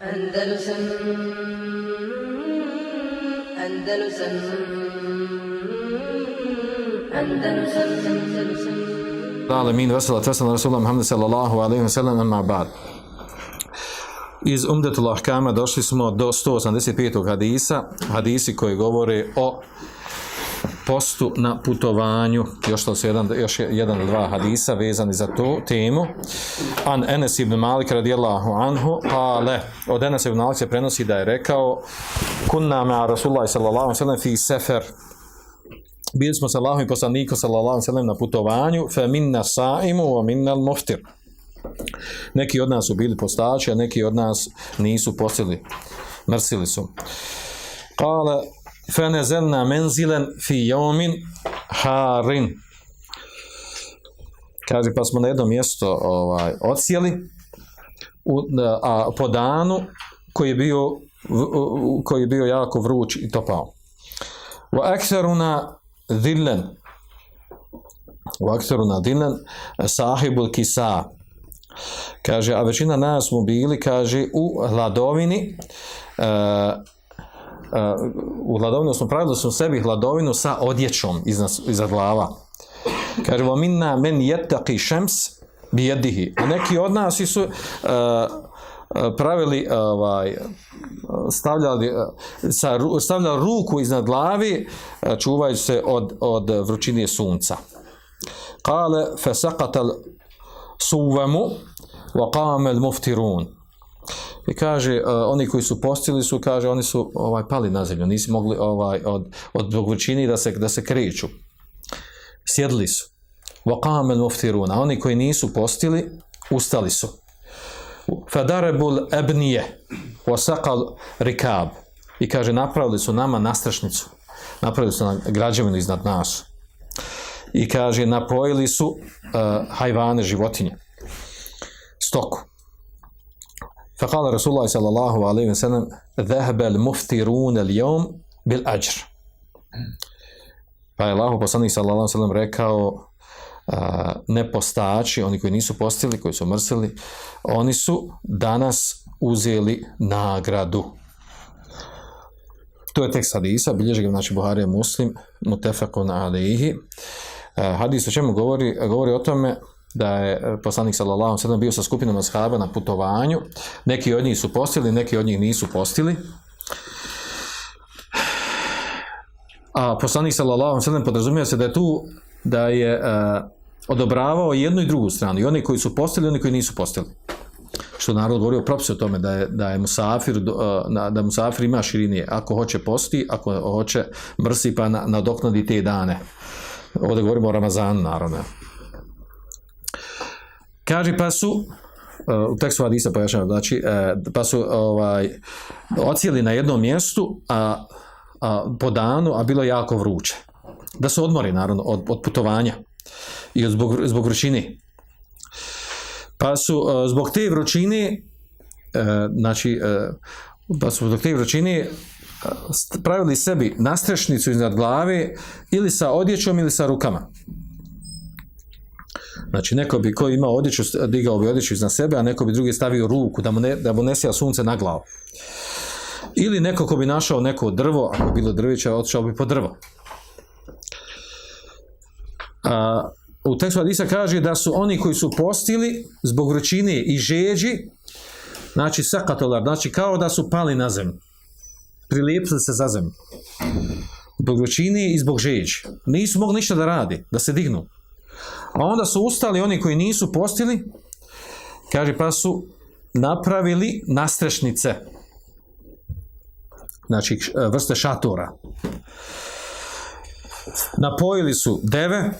Andalusam Andalusam Andalusam Andalusam Alamin, vesela tesala Rasulullah Muhammed sallallahu alaihi wa sallam, amma ba'd. Iz Umdetul Ahkama došli smo do 185. hadisa, hadisi koji govore o postu na putovanju, još to su jedan, još jedan dva hadisa vezani za tu temu. An Enes ibn Malik radijallahu anhu, ale od Enes ibn Malik se prenosi da je rekao kunna ma Rasulullah sallallahu sallam fi sefer. Bili smo sa Allahom i poslanikom sallallahu sellem na putovanju fa minna saimu wa minna al-muftir. Neki od nas su bili postači a neki od nas nisu postili mrsili su. Qala fa nazalna manzilan fi yawmin harin kaže pa smo na jedno mjesto ovaj odsjeli u, a po danu koji je bio koji je bio jako vruć i topao. Wa aktharuna dhillan u aktoru na dilan sahibul kisa. Kaže, a većina nas smo bili, kaže, u hladovini uh, u hladovini smo pravili smo sebi hladovinu sa odjećom iznad, iza glava kaže, minna men jettaki šems bi jedihi a neki od nas su uh, pravili ovaj stavljali sa stavljali ruku iznad glavi čuvajući se od od vrućine sunca. Kale fesaqata suvamu wa qama al-muftirun. I kaže oni koji su postili su kaže oni su ovaj pali na zemlju, nisu mogli ovaj od od vrućine da se da se kreću. Sjedli su. Wa qama al-muftirun. A oni koji nisu postili ustali su. Fadarebul ebnije. Osakal rikab. I kaže napravili su nama nastrašnicu. Napravili su na građevinu iznad nas. I kaže napojili su uh, hajvane životinje. Stoku فقال رسول الله صلى الله عليه وسلم ذهب المفترون اليوم بالأجر pa je Allah poslanik sallallahu alejhi ve sellem rekao nepostači, oni koji nisu postili, koji su mrsili, oni su danas uzeli nagradu. To je tekst hadisa, bilježi ga znači Buharija muslim, mutefakun alihi. Hadis o čemu govori? Govori o tome da je poslanik sallallahu sallam bio sa skupinom ashaba na putovanju. Neki od njih su postili, neki od njih nisu postili. A poslanik sallallahu sallam podrazumio se da je tu da je uh, odobravao jednu i drugu stranu, i oni koji su postili, i oni koji nisu postili. Što narod govorio propise o tome da je, da je musafir, uh, da musafir ima širinije. Ako hoće posti, ako hoće mrsi, pa na, nadoknadi te dane. Ovdje govorimo o Ramazanu, naravno. Kaže, pa su, uh, u tekstu Hadisa pojašnjava, znači, uh, pa su ovaj, ocijeli na jednom mjestu, a, a, po danu, a bilo jako vruće da se odmori naravno od, od putovanja i zbog, zbog vrućine. Pa su uh, zbog te vrućine znači pa su zbog te vrućine pravili sebi nastrešnicu iznad glave ili sa odjećom ili sa rukama. Znači, neko bi ko ima odjeću, digao bi odjeću iznad sebe, a neko bi drugi stavio ruku da mu ne, da mu ne sija sunce na glavu. Ili neko ko bi našao neko drvo, ako bi bilo drviće, otišao bi po drvo. A, u tekstu Hadisa kaže da su oni koji su postili zbog vrućine i žeđi, znači sakatolar, znači kao da su pali na zemlju. Prilijepili se za zemlju. Zbog vrućine i zbog žeđi. Nisu mogli ništa da radi, da se dignu. A onda su ustali oni koji nisu postili, kaže pa su napravili nastrešnice. Znači vrste šatora napojili su deve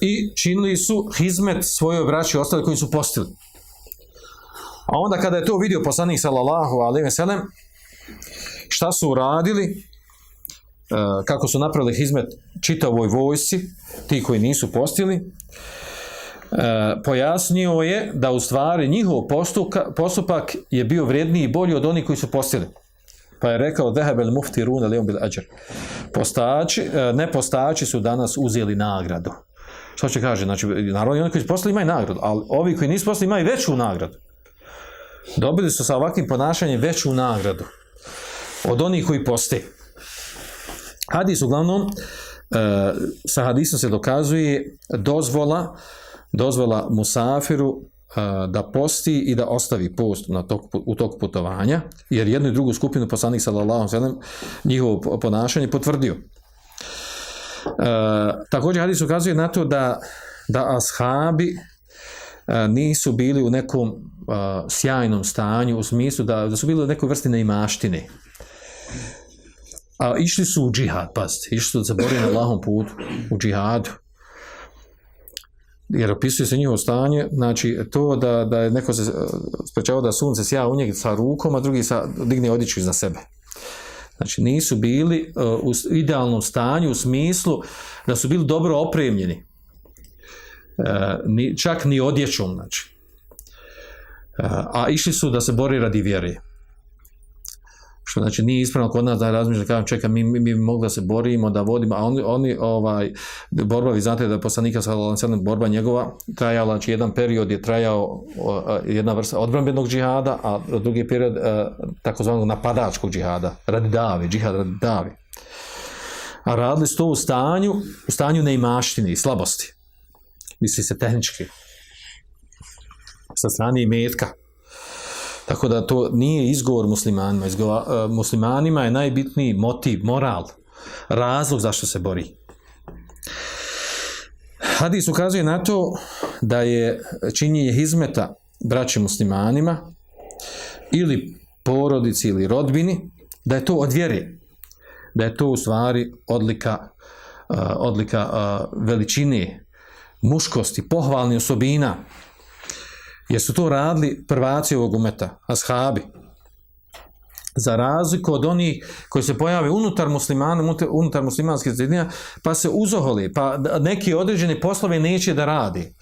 i činili su hizmet svojoj braći ostali koji su postili. A onda kada je to vidio poslanik sallallahu alejhi ve sellem šta su uradili e, kako su napravili hizmet čitavoj vojsci ti koji nisu postili e, pojasnio je da u stvari njihov postupak, je bio vredniji i bolji od onih koji su postili. Pa je rekao Dehebel mufti runa leon bil ađer. Postači, e, ne postači su danas uzeli nagradu. Što će kaže? Znači, naravno, oni koji su postali imaju nagradu, ali ovi koji nisu postali imaju veću nagradu. dobili su sa ovakvim ponašanjem veću nagradu od onih koji poste. Hadis uglavnom, e, sa hadisom se dokazuje dozvola, dozvola musafiru e, da posti i da ostavi post na tok, u toku putovanja, jer jednu i drugu skupinu poslanik sallallahu sellem njihovo ponašanje potvrdio. E, također hadis ukazuje na to da, da ashabi nisu bili u nekom sjajnom stanju, u smislu da, da su bili u nekoj vrsti neimaštine. A išli su u džihad, pazite, išli su da se bore na Allahom putu, u džihadu. Jer opisuje se njihovo stanje, znači to da, da je neko se sprečavao da sunce sja u njeg sa rukom, a drugi sa, digne odjeću iza sebe. Znači nisu bili uh, u idealnom stanju u smislu da su bili dobro opremljeni. Uh, ni, čak ni odjećom, znači. Uh, a išli su da se bori radi vjere. Što znači nije ispravno kod nas da razmišljamo, kažem, čekaj, mi, mi, mi mogli da se borimo, da vodimo, a oni, oni ovaj, borba, vi znate da je poslanika sa borba njegova trajala, znači jedan period je trajao jedna vrsta odbranbenog džihada, a drugi period a, takozvanog napadačkog džihada, radi davi, džihad radi davi. A radili su to u stanju, u stanju neimaštine i slabosti. Misli se tehnički. Sa strane imetka. Tako da to nije izgovor muslimanima. Izgovor, uh, muslimanima je najbitniji motiv, moral, razlog zašto se bori. Hadis ukazuje na to da je činjenje hizmeta braći muslimanima ili porodici ili rodbini, da je to od vjere. Da je to u stvari odlika, uh, odlika uh, veličine, muškosti, pohvalni osobina, jer su to radili prvaci ovog umeta, ashabi. Za razliku od onih koji se pojave unutar muslimana, unutar muslimanskih sredina, pa se uzoholi, pa neki određeni poslove neće da radi.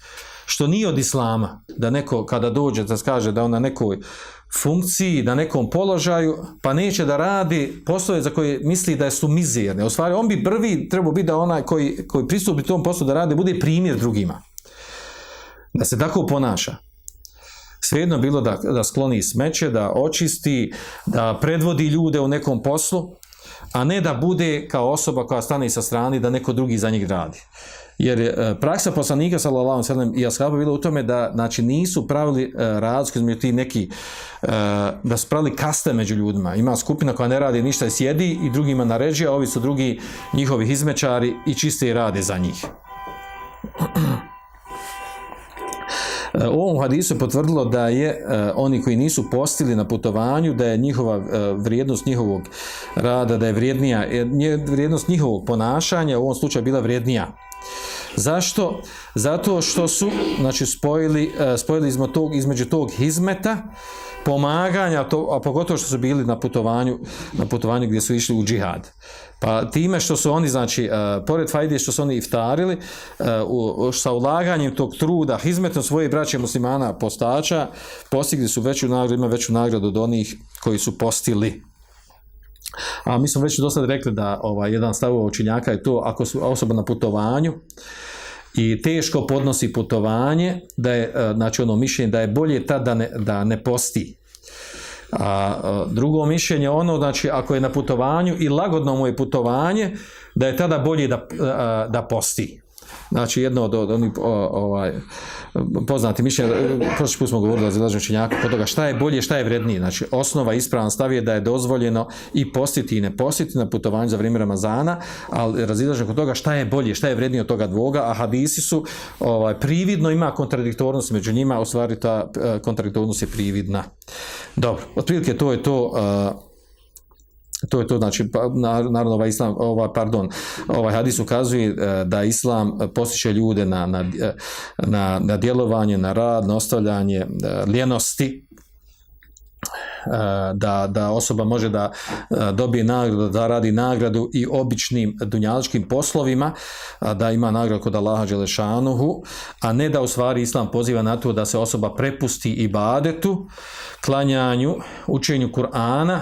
Što nije od islama, da neko kada dođe da kaže da on na nekoj funkciji, na nekom položaju, pa neće da radi poslove za koje misli da su mizerne. U stvari, on bi prvi trebao biti da onaj koji, koji pristupi tom poslu da radi, bude primjer drugima. Da se tako ponaša svejedno bilo da, da skloni smeće, da očisti, da predvodi ljude u nekom poslu, a ne da bude kao osoba koja stane sa strane da neko drugi za njih radi. Jer e, praksa poslanika sallallahu alejhi i ashaba bila u tome da znači nisu pravili e, razliku između ti neki e, da su pravili kaste među ljudima. Ima skupina koja ne radi ništa i sjedi i drugima naređuje, a ovi su drugi njihovi izmečari i čiste i rade za njih. U ovom hadisu potvrdilo da je uh, oni koji nisu postili na putovanju, da je njihova uh, vrijednost njihovog rada, da je vrijednija, je vrijednost njihovog ponašanja u ovom slučaju bila vrijednija. Zašto? Zato što su znači, spojili, spojili između tog, između tog hizmeta, pomaganja, to, a pogotovo što su bili na putovanju, na putovanju gdje su išli u džihad. Pa time što su oni, znači, uh, pored fajde što su oni iftarili, uh, sa ulaganjem tog truda, hizmetom svoje braće muslimana postača, postigli su veću nagradu, ima veću nagradu od onih koji su postili. A mi smo već do sada rekli da ovaj, jedan stav učinjaka je to, ako su osoba na putovanju, i teško podnosi putovanje, da je, znači ono mišljenje da je bolje tad da ne, da ne posti. A, drugo mišljenje ono, znači ako je na putovanju i lagodno mu je putovanje, da je tada bolje da, da posti. Znači jedno od, onih ovaj, poznati mišljenja, prošli put smo govorili o zilažnom činjaku, kod toga šta je bolje, šta je vrednije. Znači osnova ispravan stav je da je dozvoljeno i postiti i ne postiti na putovanju za vrijeme Ramazana, ali razilažen kod toga šta je bolje, šta je vrednije od toga dvoga, a hadisi su ovaj, prividno ima kontradiktornost među njima, u stvari ta e, kontradiktornost je prividna. Dobro, otprilike to je to To je to, znači, pa, naravno, ovaj islam, ovaj, pardon, ovaj hadis ukazuje e, da islam postiče ljude na, na, na, na djelovanje, na rad, na ostavljanje e, ljenosti, da, da osoba može da dobije nagradu, da radi nagradu i običnim dunjaličkim poslovima, da ima nagradu kod Allaha Đelešanuhu, a ne da u stvari Islam poziva na to da se osoba prepusti ibadetu, klanjanju, učenju Kur'ana,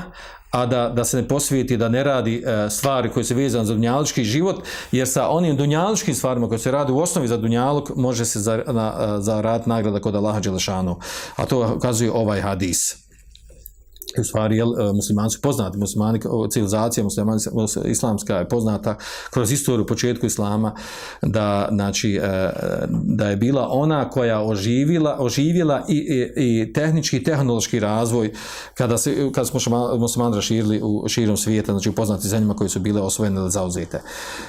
a da, da se ne posvijeti, da ne radi e, stvari koje se vezane za dunjalički život, jer sa onim dunjaličkim stvarima koje se radi u osnovi za dunjaluk, može se za, na, za rad nagrada kod Allaha Đelešanu. A to ukazuje ovaj hadis. U stvari jel, e, muslimani su poznati, muslimani, civilizacija muslimani, mus- islamska je poznata kroz istoriju početku islama da, znači, e, da je bila ona koja oživila, oživjela i, i, i tehnički i tehnološki razvoj kada, se, kada smo muslimani raširili u širom svijeta, znači u poznatim zemljama koje su bile osvojene ili zauzete.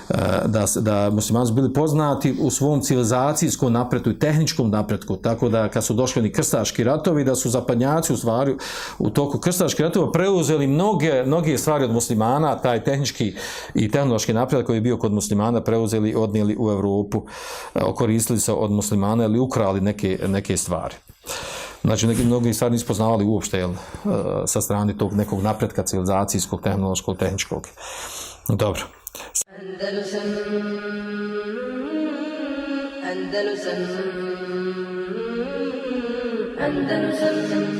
E, Da, da muslimani su bili poznati u svom civilizacijskom napretku i tehničkom napretku, tako da kad su došli ni krstaški ratovi, da su zapadnjaci u stvari u toku krstaških ratova preuzeli mnoge, mnoge stvari od muslimana, taj tehnički i tehnološki napredak koji je bio kod muslimana preuzeli odnijeli u Europu, e, koristili se od muslimana ili ukrali neke, neke stvari. Znači, neki mnogi stvari nisu poznavali uopšte jel, e, sa strane tog nekog napretka civilizacijskog, tehnološkog, tehničkog. Dobro. Andalusam Andalusam Andalusam